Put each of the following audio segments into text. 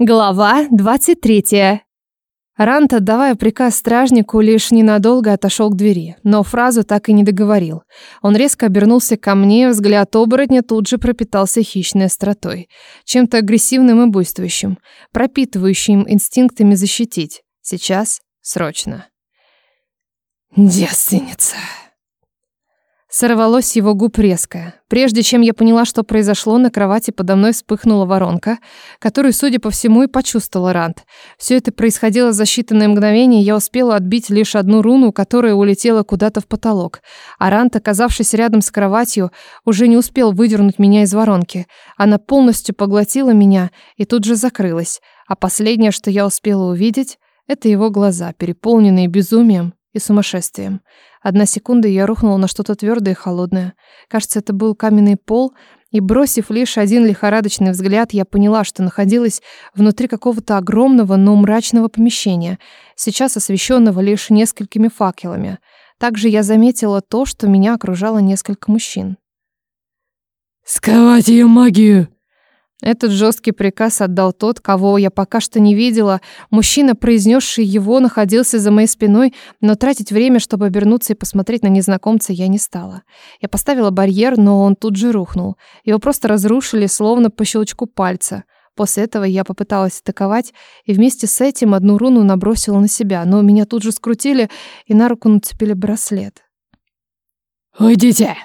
Глава 23. Ранта, давая приказ стражнику, лишь ненадолго отошел к двери, но фразу так и не договорил. Он резко обернулся ко мне, взгляд оборотня тут же пропитался хищной остротой, чем-то агрессивным и буйствующим, пропитывающим инстинктами защитить. Сейчас, срочно. «Девственница!» Сорвалось его губ резко. Прежде чем я поняла, что произошло, на кровати подо мной вспыхнула воронка, которую, судя по всему, и почувствовала Рант. Все это происходило за считанные мгновения, я успела отбить лишь одну руну, которая улетела куда-то в потолок. А Рант, оказавшись рядом с кроватью, уже не успел выдернуть меня из воронки. Она полностью поглотила меня и тут же закрылась. А последнее, что я успела увидеть, это его глаза, переполненные безумием и сумасшествием. Одна секунда, я рухнула на что-то твердое и холодное. Кажется, это был каменный пол, и, бросив лишь один лихорадочный взгляд, я поняла, что находилась внутри какого-то огромного, но мрачного помещения, сейчас освещенного лишь несколькими факелами. Также я заметила то, что меня окружало несколько мужчин. «Сковать ее магию!» Этот жесткий приказ отдал тот, кого я пока что не видела. Мужчина, произнесший его, находился за моей спиной, но тратить время, чтобы обернуться и посмотреть на незнакомца, я не стала. Я поставила барьер, но он тут же рухнул. Его просто разрушили, словно по щелчку пальца. После этого я попыталась атаковать, и вместе с этим одну руну набросила на себя, но меня тут же скрутили и на руку нацепили браслет. «Уйдите!»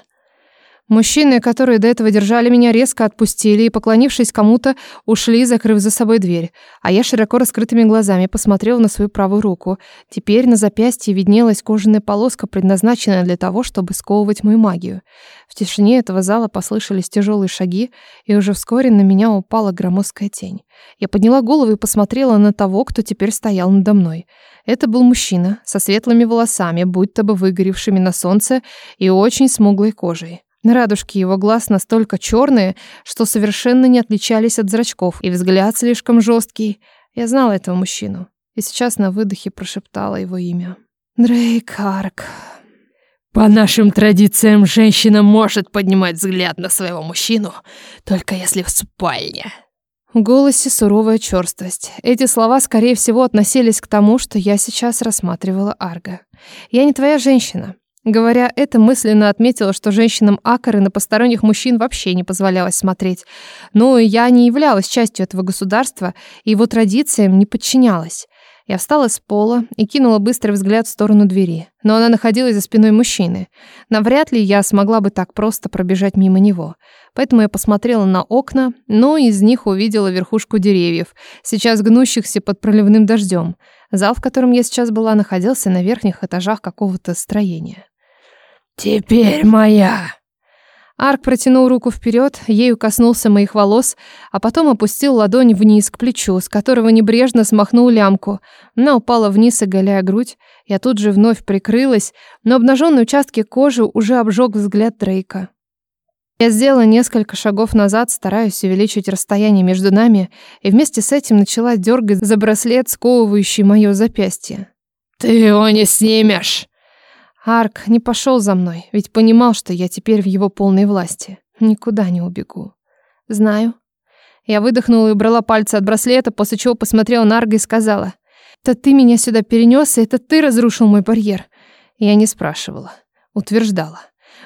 Мужчины, которые до этого держали меня, резко отпустили и, поклонившись кому-то, ушли, закрыв за собой дверь. А я широко раскрытыми глазами посмотрел на свою правую руку. Теперь на запястье виднелась кожаная полоска, предназначенная для того, чтобы сковывать мою магию. В тишине этого зала послышались тяжелые шаги, и уже вскоре на меня упала громоздкая тень. Я подняла голову и посмотрела на того, кто теперь стоял надо мной. Это был мужчина со светлыми волосами, будто бы выгоревшими на солнце и очень смуглой кожей. Радужки его глаз настолько черные, что совершенно не отличались от зрачков, и взгляд слишком жесткий. Я знала этого мужчину, и сейчас на выдохе прошептала его имя. Дрейк Арк. По нашим традициям женщина может поднимать взгляд на своего мужчину, только если в спальне. В голосе суровая черствость. Эти слова, скорее всего, относились к тому, что я сейчас рассматривала Арга. «Я не твоя женщина. Говоря это, мысленно отметила, что женщинам Акары на посторонних мужчин вообще не позволялось смотреть. Но я не являлась частью этого государства и его традициям не подчинялась. Я встала с пола и кинула быстрый взгляд в сторону двери, но она находилась за спиной мужчины. Навряд ли я смогла бы так просто пробежать мимо него. Поэтому я посмотрела на окна, но из них увидела верхушку деревьев, сейчас гнущихся под проливным дождем. Зал, в котором я сейчас была, находился на верхних этажах какого-то строения. «Теперь моя!» Арк протянул руку вперед, ею коснулся моих волос, а потом опустил ладонь вниз к плечу, с которого небрежно смахнул лямку. Она упала вниз, оголяя грудь. Я тут же вновь прикрылась, но обнаженные участки кожи уже обжег взгляд Дрейка. Я сделала несколько шагов назад, стараясь увеличить расстояние между нами, и вместе с этим начала дергать за браслет, сковывающий мое запястье. «Ты его не снимешь!» Арк не пошел за мной, ведь понимал, что я теперь в его полной власти. Никуда не убегу. Знаю. Я выдохнула и убрала пальцы от браслета, после чего посмотрела на Арга и сказала. «Это ты меня сюда перенес, и это ты разрушил мой барьер». Я не спрашивала. Утверждала.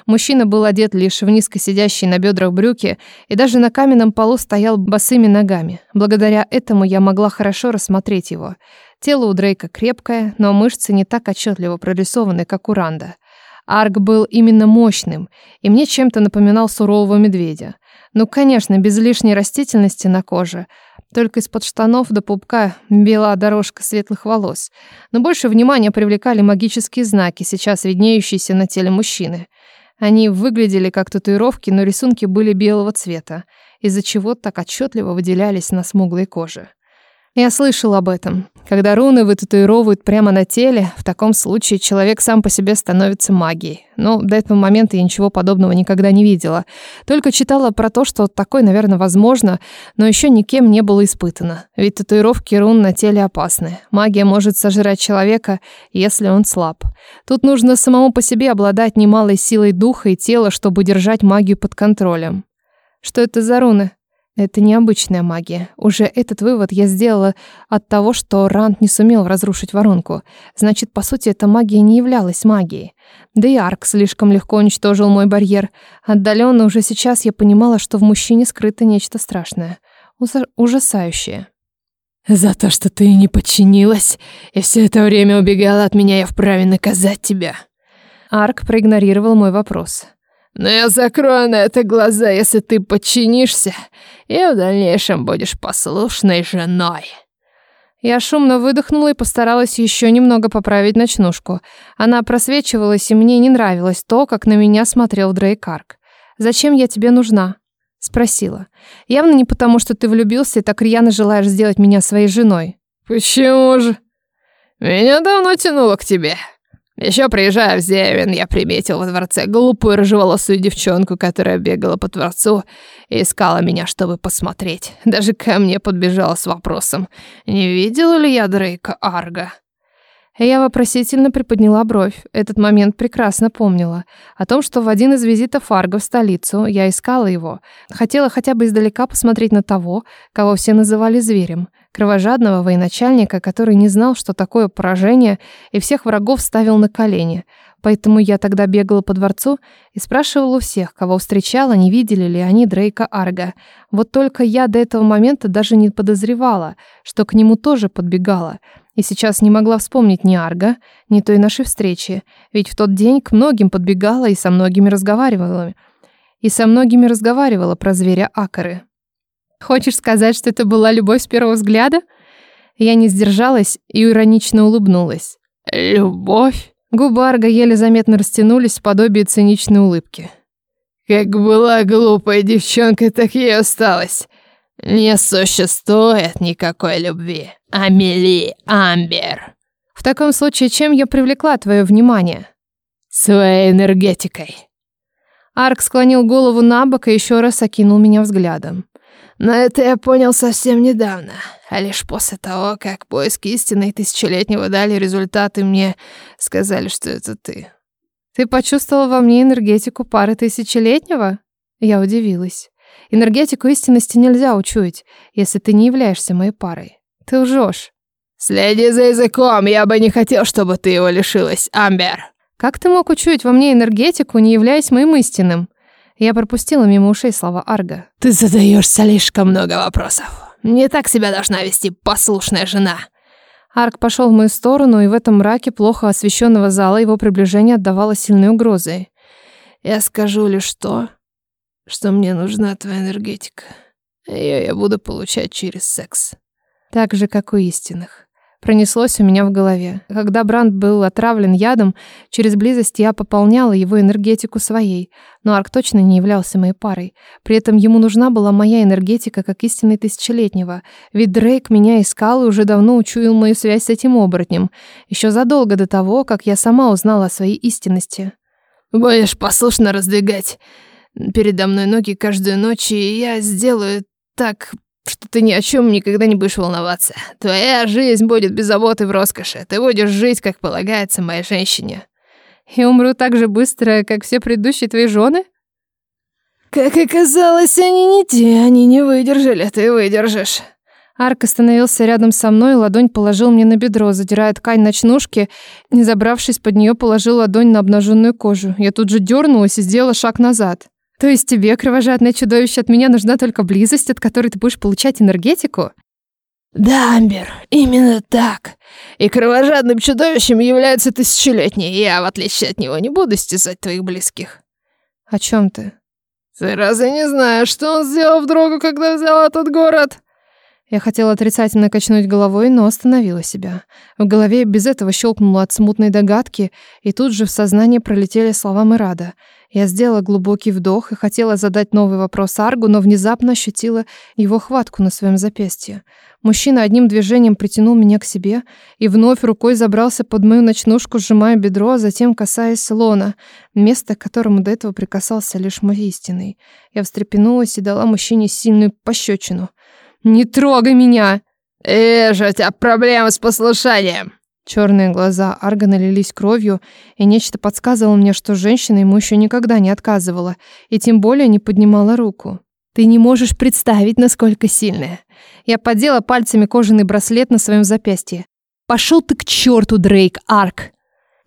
Мужчина был одет лишь в низко сидящие на бедрах брюки и даже на каменном полу стоял босыми ногами. Благодаря этому я могла хорошо рассмотреть его. Тело у Дрейка крепкое, но мышцы не так отчетливо прорисованы, как у Ранда. Арк был именно мощным, и мне чем-то напоминал сурового медведя. Ну, конечно, без лишней растительности на коже. Только из-под штанов до пупка бела дорожка светлых волос. Но больше внимания привлекали магические знаки, сейчас виднеющиеся на теле мужчины. Они выглядели как татуировки, но рисунки были белого цвета, из-за чего так отчетливо выделялись на смуглой коже. Я слышал об этом. Когда руны вытатуировывают прямо на теле, в таком случае человек сам по себе становится магией. Но до этого момента я ничего подобного никогда не видела. Только читала про то, что такое, наверное, возможно, но еще никем не было испытано. Ведь татуировки рун на теле опасны. Магия может сожрать человека, если он слаб. Тут нужно самому по себе обладать немалой силой духа и тела, чтобы держать магию под контролем. Что это за руны? Это необычная магия. Уже этот вывод я сделала от того, что Ранд не сумел разрушить воронку. Значит, по сути, эта магия не являлась магией. Да и Арк слишком легко уничтожил мой барьер. Отдаленно уже сейчас я понимала, что в мужчине скрыто нечто страшное. Уза ужасающее. «За то, что ты не подчинилась, и все это время убегала от меня, я вправе наказать тебя!» Арк проигнорировал мой вопрос. «Арк» Но я закрою на это глаза, если ты подчинишься, и в дальнейшем будешь послушной женой». Я шумно выдохнула и постаралась еще немного поправить ночнушку. Она просвечивалась, и мне не нравилось то, как на меня смотрел Дрейкарк. «Зачем я тебе нужна?» — спросила. «Явно не потому, что ты влюбился и так рьяно желаешь сделать меня своей женой». «Почему же? Меня давно тянуло к тебе», еще приезжая в Зевен, я приметил во дворце глупую рыжеволосую девчонку, которая бегала по дворцу и искала меня, чтобы посмотреть. Даже ко мне подбежала с вопросом, не видела ли я Дрейка Арга. Я вопросительно приподняла бровь. Этот момент прекрасно помнила. О том, что в один из визитов Арга в столицу я искала его. Хотела хотя бы издалека посмотреть на того, кого все называли зверем кровожадного военачальника, который не знал, что такое поражение, и всех врагов ставил на колени. Поэтому я тогда бегала по дворцу и спрашивала у всех, кого встречала, не видели ли они Дрейка Арга. Вот только я до этого момента даже не подозревала, что к нему тоже подбегала. И сейчас не могла вспомнить ни Арга, ни той нашей встречи, ведь в тот день к многим подбегала и со многими разговаривала. И со многими разговаривала про зверя Акары. «Хочешь сказать, что это была любовь с первого взгляда?» Я не сдержалась и иронично улыбнулась. «Любовь?» Губы Арга еле заметно растянулись в подобие циничной улыбки. «Как была глупая девчонка, так и осталась. Не существует никакой любви. Амели Амбер». «В таком случае, чем я привлекла твое внимание?» «Своей энергетикой». Арк склонил голову на бок и еще раз окинул меня взглядом. Но это я понял совсем недавно, а лишь после того, как поиски истины тысячелетнего дали результаты, мне сказали, что это ты. Ты почувствовал во мне энергетику пары тысячелетнего? Я удивилась. Энергетику истинности нельзя учуять, если ты не являешься моей парой. Ты лжешь. Следи за языком, я бы не хотел, чтобы ты его лишилась, Амбер. Как ты мог учуять во мне энергетику, не являясь моим истинным? Я пропустила мимо ушей слова Арга. «Ты задаешь слишком много вопросов. Не так себя должна вести послушная жена». Арк пошел в мою сторону, и в этом мраке плохо освещенного зала его приближение отдавало сильной угрозой. «Я скажу лишь то, что мне нужна твоя энергетика. Ее я буду получать через секс». Так же, как у истинных пронеслось у меня в голове. Когда Бранд был отравлен ядом, через близость я пополняла его энергетику своей, но Арк точно не являлся моей парой. При этом ему нужна была моя энергетика как истинный тысячелетнего, ведь Дрейк меня искал и уже давно учуял мою связь с этим оборотнем, еще задолго до того, как я сама узнала о своей истинности. «Будешь послушно раздвигать передо мной ноги каждую ночь, и я сделаю так что ты ни о чем никогда не будешь волноваться. Твоя жизнь будет без заботы в роскоши. Ты будешь жить, как полагается моей женщине. и умру так же быстро, как все предыдущие твои жены? Как и казалось, они не те, они не выдержали, ты выдержишь. Арк остановился рядом со мной, ладонь положил мне на бедро, задирая ткань ночнушки, не забравшись под нее, положил ладонь на обнаженную кожу. Я тут же дернулась и сделала шаг назад. То есть тебе, кровожадное чудовище, от меня нужна только близость, от которой ты будешь получать энергетику? Да, Амбер, именно так. И кровожадным чудовищем является тысячелетний, и я, в отличие от него, не буду стесать твоих близких. О чем ты? Ты разве не знаешь, что он сделал вдруг, когда взял этот город? Я хотела отрицательно качнуть головой, но остановила себя. В голове без этого щелкнула от смутной догадки, и тут же в сознании пролетели слова Мирада — я сделала глубокий вдох и хотела задать новый вопрос Аргу, но внезапно ощутила его хватку на своем запястье. Мужчина одним движением притянул меня к себе и вновь рукой забрался под мою ночнушку, сжимая бедро, а затем касаясь лона, место, к которому до этого прикасался лишь мой истинный. Я встрепенулась и дала мужчине сильную пощечину. «Не трогай меня!» «Э, же у тебя проблемы с послушанием!» Черные глаза Аргана лились кровью, и нечто подсказывало мне, что женщина ему еще никогда не отказывала, и тем более не поднимала руку. «Ты не можешь представить, насколько сильная!» Я подела пальцами кожаный браслет на своем запястье. «Пошел ты к черту, Дрейк, Арк!»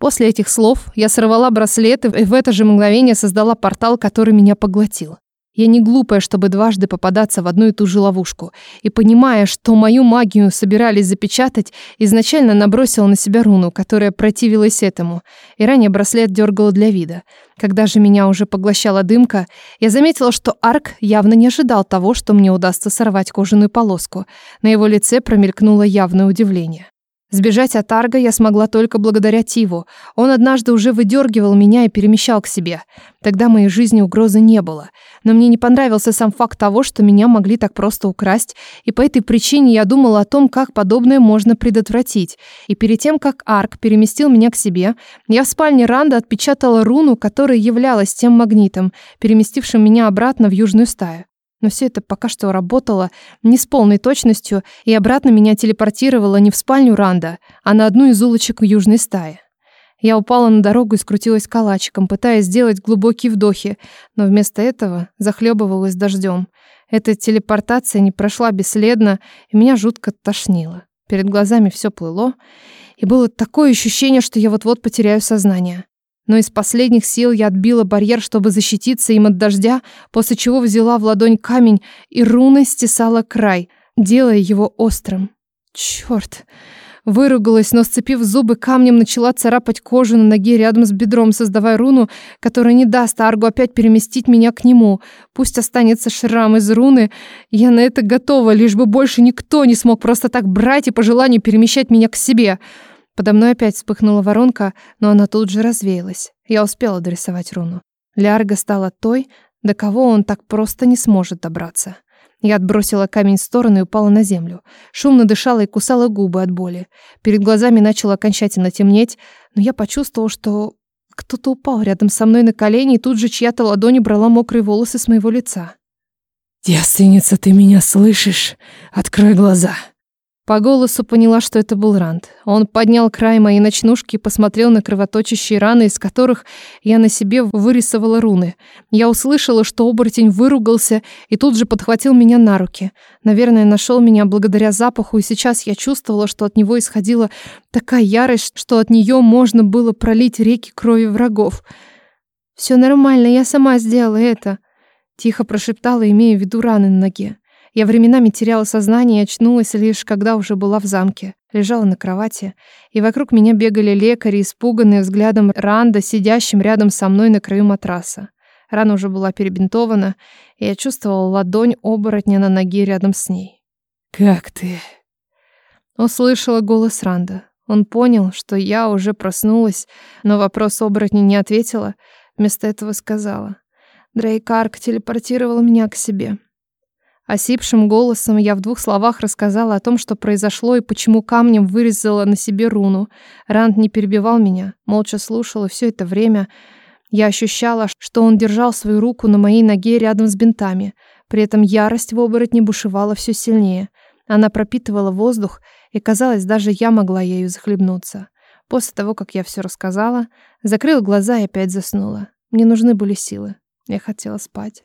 После этих слов я сорвала браслет и в это же мгновение создала портал, который меня поглотил. Я не глупая, чтобы дважды попадаться в одну и ту же ловушку. И понимая, что мою магию собирались запечатать, изначально набросила на себя руну, которая противилась этому. И ранее браслет дергала для вида. Когда же меня уже поглощала дымка, я заметила, что Арк явно не ожидал того, что мне удастся сорвать кожаную полоску. На его лице промелькнуло явное удивление. Сбежать от Арга я смогла только благодаря Тиву. Он однажды уже выдергивал меня и перемещал к себе. Тогда моей жизни угрозы не было. Но мне не понравился сам факт того, что меня могли так просто украсть, и по этой причине я думала о том, как подобное можно предотвратить. И перед тем, как Арк переместил меня к себе, я в спальне Ранда отпечатала руну, которая являлась тем магнитом, переместившим меня обратно в Южную стаю. Но все это пока что работало не с полной точностью и обратно меня телепортировало не в спальню Ранда, а на одну из улочек южной стаи. Я упала на дорогу и скрутилась калачиком, пытаясь сделать глубокие вдохи, но вместо этого захлебывалась дождем. Эта телепортация не прошла бесследно, и меня жутко тошнило. Перед глазами все плыло, и было такое ощущение, что я вот-вот потеряю сознание но из последних сил я отбила барьер, чтобы защититься им от дождя, после чего взяла в ладонь камень и руной стесала край, делая его острым. Черт! Выругалась, но, сцепив зубы, камнем начала царапать кожу на ноге рядом с бедром, создавая руну, которая не даст Аргу опять переместить меня к нему. Пусть останется шрам из руны, я на это готова, лишь бы больше никто не смог просто так брать и по желанию перемещать меня к себе. — Подо мной опять вспыхнула воронка, но она тут же развеялась. Я успела дорисовать руну. Лярга стала той, до кого он так просто не сможет добраться. Я отбросила камень в сторону и упала на землю. Шумно дышала и кусала губы от боли. Перед глазами начало окончательно темнеть, но я почувствовала, что кто-то упал рядом со мной на колени, и тут же чья-то ладонь брала мокрые волосы с моего лица. «Девственница, ты меня слышишь? Открой глаза!» По голосу поняла, что это был Ранд. Он поднял край моей ночнушки и посмотрел на кровоточащие раны, из которых я на себе вырисовала руны. Я услышала, что оборотень выругался и тут же подхватил меня на руки. Наверное, нашел меня благодаря запаху, и сейчас я чувствовала, что от него исходила такая ярость, что от нее можно было пролить реки крови врагов. «Все нормально, я сама сделала это», — тихо прошептала, имея в виду раны на ноге. Я временами теряла сознание и очнулась лишь, когда уже была в замке. Лежала на кровати, и вокруг меня бегали лекари, испуганные взглядом Ранда, сидящим рядом со мной на краю матраса. Рана уже была перебинтована, и я чувствовала ладонь оборотня на ноге рядом с ней. «Как ты?» Услышала голос Ранда. Он понял, что я уже проснулась, но вопрос оборотня не ответила, вместо этого сказала. Дрейкарк телепортировал меня к себе. А Осипшим голосом я в двух словах рассказала о том, что произошло и почему камнем вырезала на себе руну. Ранд не перебивал меня, молча слушал, и все это время я ощущала, что он держал свою руку на моей ноге рядом с бинтами. При этом ярость в оборотне бушевала все сильнее. Она пропитывала воздух, и, казалось, даже я могла ею захлебнуться. После того, как я все рассказала, закрыла глаза и опять заснула. Мне нужны были силы. Я хотела спать.